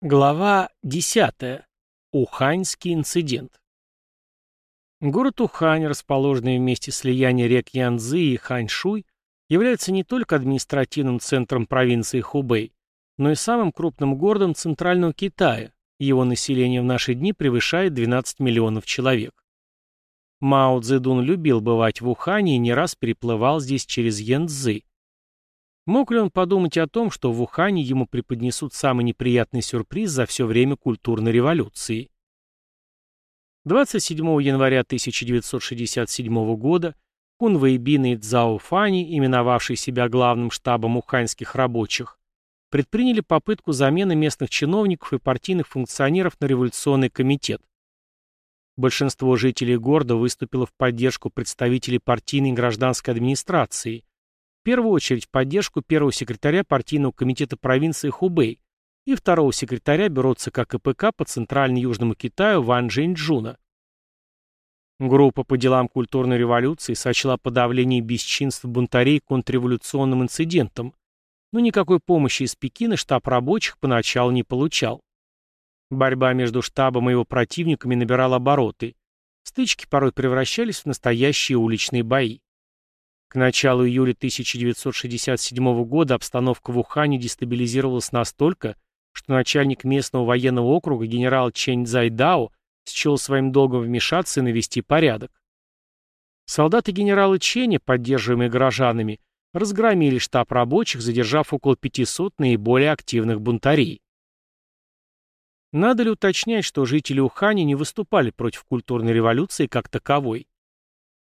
Глава 10. Уханьский инцидент. Город Ухань, расположенный в месте слияния рек Янцзы и Ханьшуй, является не только административным центром провинции Хубэй, но и самым крупным городом Центрального Китая. Его население в наши дни превышает 12 миллионов человек. Мао Цзэдун любил бывать в Ухане и не раз переплывал здесь через Янцзы. Мог ли он подумать о том, что в Ухане ему преподнесут самый неприятный сюрприз за все время культурной революции? 27 января 1967 года Кун Вэйбин и Цзао Фани, именовавший себя главным штабом уханьских рабочих, предприняли попытку замены местных чиновников и партийных функционеров на революционный комитет. Большинство жителей города выступило в поддержку представителей партийной и гражданской администрации, первую очередь в поддержку первого секретаря партийного комитета провинции Хубэй и второго секретаря бюро ЦК КПК по Центрально-Южному Китаю Ван Джиньчжуна. Группа по делам культурной революции сочла подавление бесчинств бунтарей контрреволюционным инцидентом, но никакой помощи из Пекина штаб рабочих поначалу не получал. Борьба между штабом и его противниками набирала обороты. Стычки порой превращались в настоящие уличные бои. К началу июля 1967 года обстановка в Ухане дестабилизировалась настолько, что начальник местного военного округа генерал Чэнь Цзайдао счел своим долгом вмешаться и навести порядок. Солдаты генерала Ченя, поддерживаемые горожанами, разгромили штаб рабочих, задержав около 500 наиболее активных бунтарей. Надо ли уточнять, что жители Ухани не выступали против культурной революции как таковой?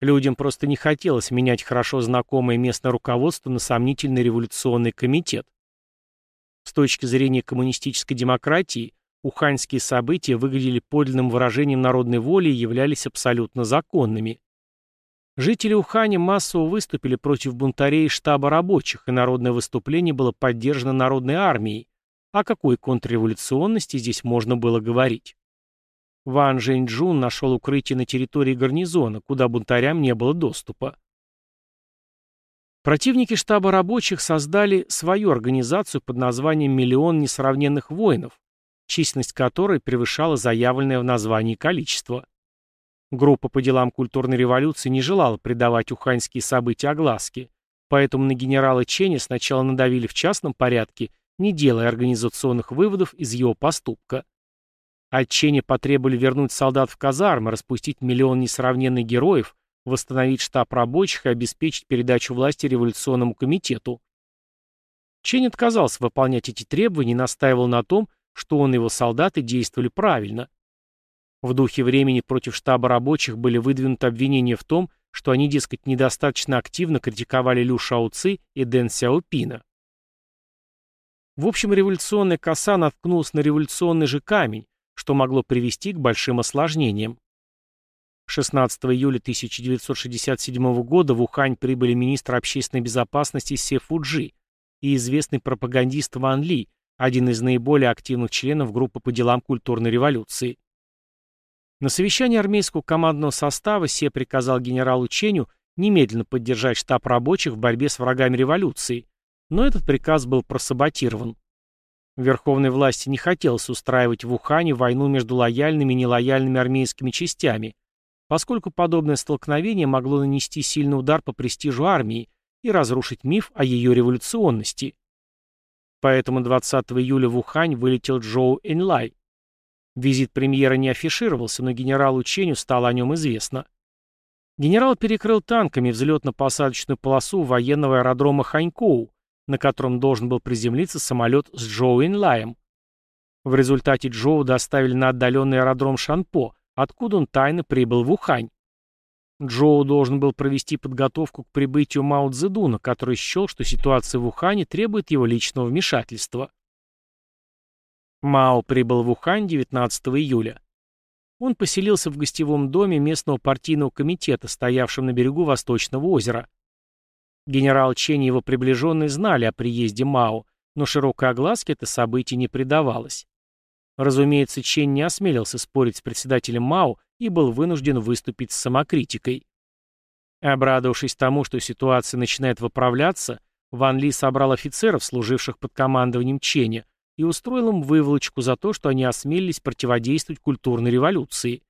Людям просто не хотелось менять хорошо знакомое местное руководство на сомнительный революционный комитет. С точки зрения коммунистической демократии, уханьские события выглядели подлинным выражением народной воли и являлись абсолютно законными. Жители Ухани массово выступили против бунтарей штаба рабочих, и народное выступление было поддержано народной армией. О какой контрреволюционности здесь можно было говорить? Ван Жэньчжун нашел укрытие на территории гарнизона, куда бунтарям не было доступа. Противники штаба рабочих создали свою организацию под названием «Миллион несравненных воинов», численность которой превышала заявленное в названии количество. Группа по делам культурной революции не желала придавать уханьские события огласке, поэтому на генерала Ченя сначала надавили в частном порядке, не делая организационных выводов из его поступка. Отчене потребовали вернуть солдат в казармы, распустить миллион несравненных героев, восстановить штаб рабочих и обеспечить передачу власти революционному комитету. Чень отказался выполнять эти требования и настаивал на том, что он и его солдаты действовали правильно. В духе времени против штаба рабочих были выдвинуты обвинения в том, что они, дескать, недостаточно активно критиковали Лю Шаоци и Дэн Сяопина. В общем, революционная коса наткнулась на революционный же камень, что могло привести к большим осложнениям. 16 июля 1967 года в Ухань прибыли министр общественной безопасности Се Фуджи и известный пропагандист Ван Ли, один из наиболее активных членов группы по делам культурной революции. На совещании армейского командного состава Се приказал генералу Ченю немедленно поддержать штаб рабочих в борьбе с врагами революции, но этот приказ был просаботирован. Верховной власти не хотелось устраивать в Ухане войну между лояльными и нелояльными армейскими частями, поскольку подобное столкновение могло нанести сильный удар по престижу армии и разрушить миф о ее революционности. Поэтому 20 июля в Ухань вылетел Джоу Энлай. Визит премьера не афишировался, но генералу Ченю стало о нем известно. Генерал перекрыл танками взлетно-посадочную полосу военного аэродрома Ханькоу, на котором должен был приземлиться самолет с Джоу Инлаем. В результате Джоу доставили на отдаленный аэродром Шанпо, откуда он тайно прибыл в Ухань. Джоу должен был провести подготовку к прибытию Мао Цзэдуна, который счел, что ситуация в Ухане требует его личного вмешательства. Мао прибыл в Ухань 19 июля. Он поселился в гостевом доме местного партийного комитета, стоявшем на берегу Восточного озера. Генерал Чен и его приближенные знали о приезде Мао, но широкой огласке это событие не придавалось. Разумеется, Чен не осмелился спорить с председателем Мао и был вынужден выступить с самокритикой. Обрадовавшись тому, что ситуация начинает выправляться, Ван Ли собрал офицеров, служивших под командованием Ченя, и устроил им выволочку за то, что они осмелились противодействовать культурной революции.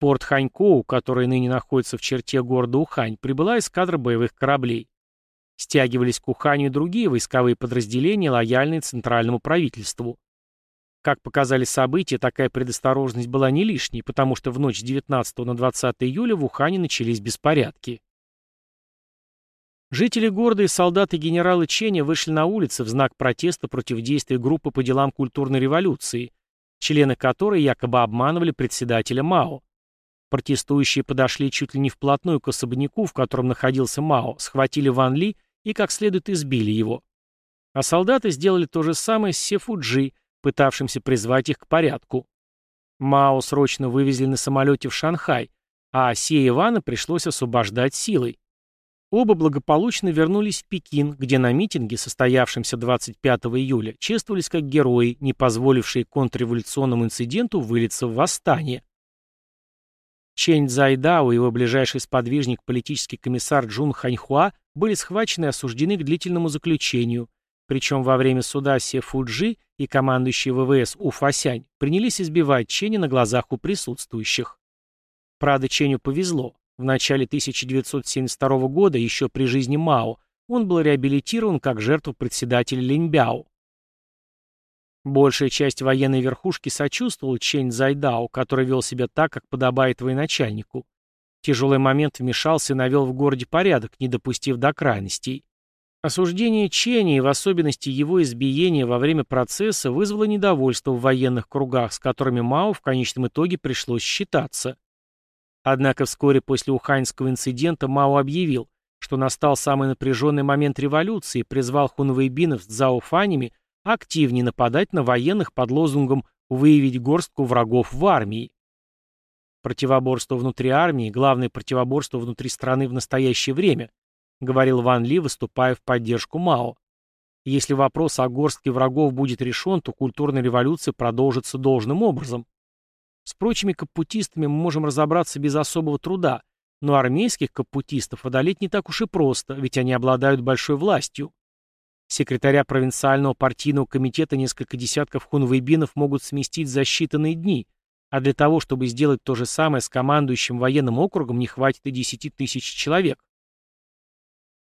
Порт Ханькоу, который ныне находится в черте города Ухань, прибыла эскадра боевых кораблей. Стягивались к Уханю и другие войсковые подразделения, лояльные центральному правительству. Как показали события, такая предосторожность была не лишней, потому что в ночь с 19 на 20 июля в Ухане начались беспорядки. Жители города и солдаты генерала Ченя вышли на улицы в знак протеста против действий группы по делам культурной революции, члены которой якобы обманывали председателя Мао. Протестующие подошли чуть ли не вплотную к особняку, в котором находился Мао, схватили Ван Ли и как следует избили его. А солдаты сделали то же самое с Сефуджи, пытавшимся призвать их к порядку. Мао срочно вывезли на самолете в Шанхай, а Се Ивана пришлось освобождать силой. Оба благополучно вернулись в Пекин, где на митинге, состоявшемся 25 июля, чествовались как герои, не позволившие контрреволюционному инциденту вылиться в восстание. Чэнь Цзайдао и его ближайший сподвижник, политический комиссар Джун Ханьхуа, были схвачены и осуждены к длительному заключению, причем во время суда Се Фуджи и командующий ВВС У Фасянь принялись избивать Ченя на глазах у присутствующих. Правда, Ченю повезло. В начале 1972 года, еще при жизни Мао, он был реабилитирован как жертва председателя Линьбяо. Большая часть военной верхушки сочувствовала Чэнь Зайдао, который вел себя так, как подобает военачальнику. В тяжелый момент вмешался и навел в городе порядок, не допустив до крайностей. Осуждение Ченни и в особенности его избиение во время процесса вызвало недовольство в военных кругах, с которыми Мао в конечном итоге пришлось считаться. Однако вскоре после Уханьского инцидента Мао объявил, что настал самый напряженный момент революции и призвал хунвейбинов с дзаофанями активнее нападать на военных под лозунгом «выявить горстку врагов в армии». Противоборство внутри армии – главное противоборство внутри страны в настоящее время, говорил Ван Ли, выступая в поддержку Мао. Если вопрос о горстке врагов будет решен, то культурная революция продолжится должным образом. С прочими капутистами мы можем разобраться без особого труда, но армейских капутистов одолеть не так уж и просто, ведь они обладают большой властью. Секретаря провинциального партийного комитета несколько десятков хунвейбинов могут сместить за считанные дни, а для того, чтобы сделать то же самое с командующим военным округом, не хватит и 10 тысяч человек.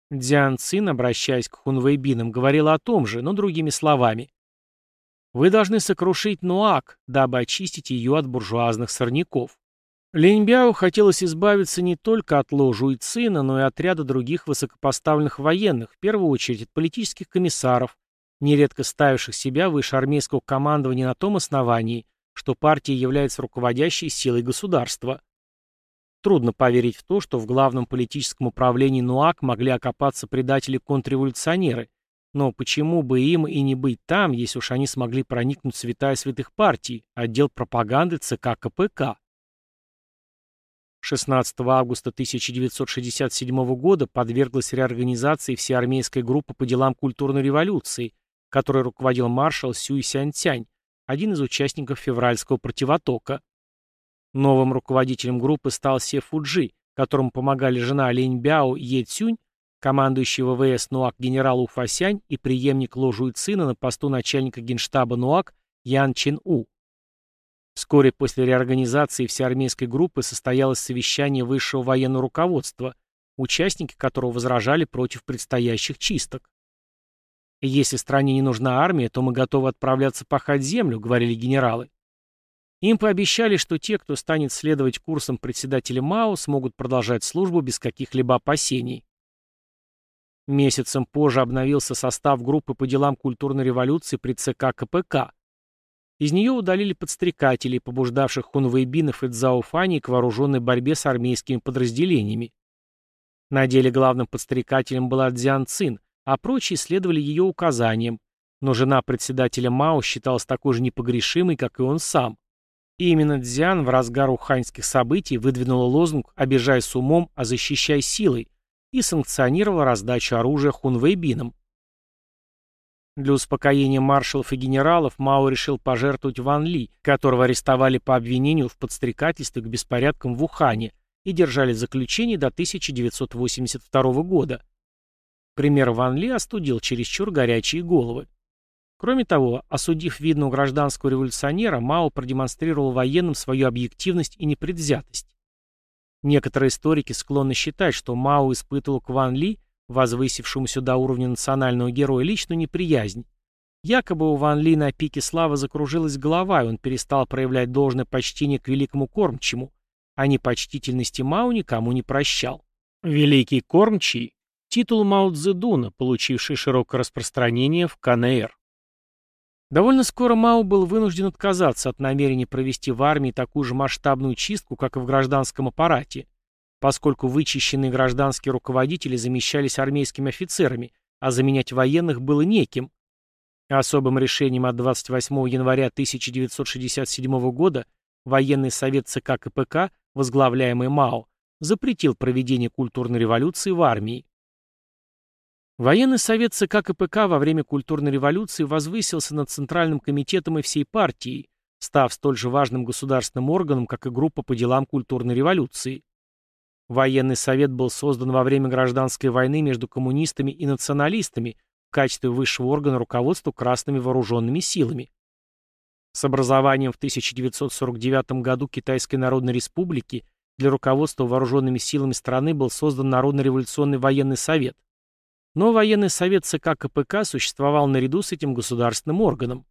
Дзян Цин, обращаясь к хунвейбинам, говорил о том же, но другими словами. Вы должны сокрушить Нуак, дабы очистить ее от буржуазных сорняков. Линьбяо хотелось избавиться не только от Ло Жуйцина, но и от ряда других высокопоставленных военных, в первую очередь от политических комиссаров, нередко ставивших себя выше армейского командования на том основании, что партия является руководящей силой государства. Трудно поверить в то, что в главном политическом управлении НУАК могли окопаться предатели-контрреволюционеры, но почему бы им и не быть там, если уж они смогли проникнуть в святая святых партий, отдел пропаганды ЦК КПК? 16 августа 1967 года подверглась реорганизации всеармейская группа по делам культурной революции, которой руководил маршал Сюй Сяньцянь, один из участников февральского противотока. Новым руководителем группы стал Се Фуджи, которому помогали жена Лень Бяо Е Цюнь командующий ВВС НУАК генерал Уфасянь и преемник Ложу Цина на посту начальника генштаба НУАК Ян Чин У. Вскоре после реорганизации всеармейской группы состоялось совещание высшего военного руководства, участники которого возражали против предстоящих чисток. «Если стране не нужна армия, то мы готовы отправляться пахать землю», — говорили генералы. Им пообещали, что те, кто станет следовать курсам председателя Мао, смогут продолжать службу без каких-либо опасений. Месяцем позже обновился состав группы по делам культурной революции при ЦК КПК. Из нее удалили подстрекателей, побуждавших хунвейбинов и дзаофани к вооруженной борьбе с армейскими подразделениями. На деле главным подстрекателем была Дзян Цин, а прочие следовали ее указаниям, но жена председателя Мао считалась такой же непогрешимой, как и он сам. И именно Дзян в разгар уханьских событий выдвинула лозунг «Обижай с умом, а защищай силой», и санкционировала раздачу оружия хунвейбинам. Для успокоения маршалов и генералов Мао решил пожертвовать Ван Ли, которого арестовали по обвинению в подстрекательстве к беспорядкам в Ухане и держали в заключении до 1982 года. Пример Ван Ли остудил чересчур горячие головы. Кроме того, осудив видного гражданского революционера, Мао продемонстрировал военным свою объективность и непредвзятость. Некоторые историки склонны считать, что Мао испытывал к Ван Ли, возвысившемуся до уровня национального героя, личную неприязнь. Якобы у Ван Ли на пике славы закружилась голова, и он перестал проявлять должное почтение к великому кормчему, а непочтительности Мао никому не прощал. Великий кормчий – титул Мао Цзэдуна, получивший широкое распространение в КНР. Довольно скоро Мао был вынужден отказаться от намерения провести в армии такую же масштабную чистку, как и в гражданском аппарате, поскольку вычищенные гражданские руководители замещались армейскими офицерами, а заменять военных было неким. Особым решением от 28 января 1967 года военный совет ЦК КПК, возглавляемый Мао, запретил проведение культурной революции в армии. Военный совет ЦК КПК во время культурной революции возвысился над Центральным комитетом и всей партией, став столь же важным государственным органом, как и группа по делам культурной революции. Военный совет был создан во время гражданской войны между коммунистами и националистами в качестве высшего органа руководства красными вооруженными силами. С образованием в 1949 году Китайской Народной Республики для руководства вооруженными силами страны был создан Народно-революционный военный совет, но военный совет ЦК КПК существовал наряду с этим государственным органом.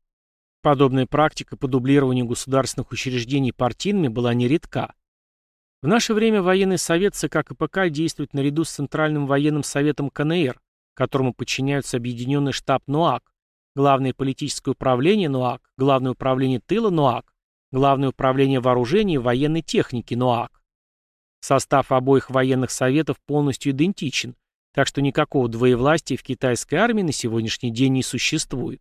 Подобная практика по дублированию государственных учреждений партийными была нередка. В наше время военный совет ЦК КПК действует наряду с Центральным военным советом КНР, которому подчиняются Объединенный штаб НОАК, Главное политическое управление НОАК, Главное управление тыла НОАК, Главное управление вооружений и военной техники НОАК. Состав обоих военных советов полностью идентичен, так что никакого двоевластия в китайской армии на сегодняшний день не существует.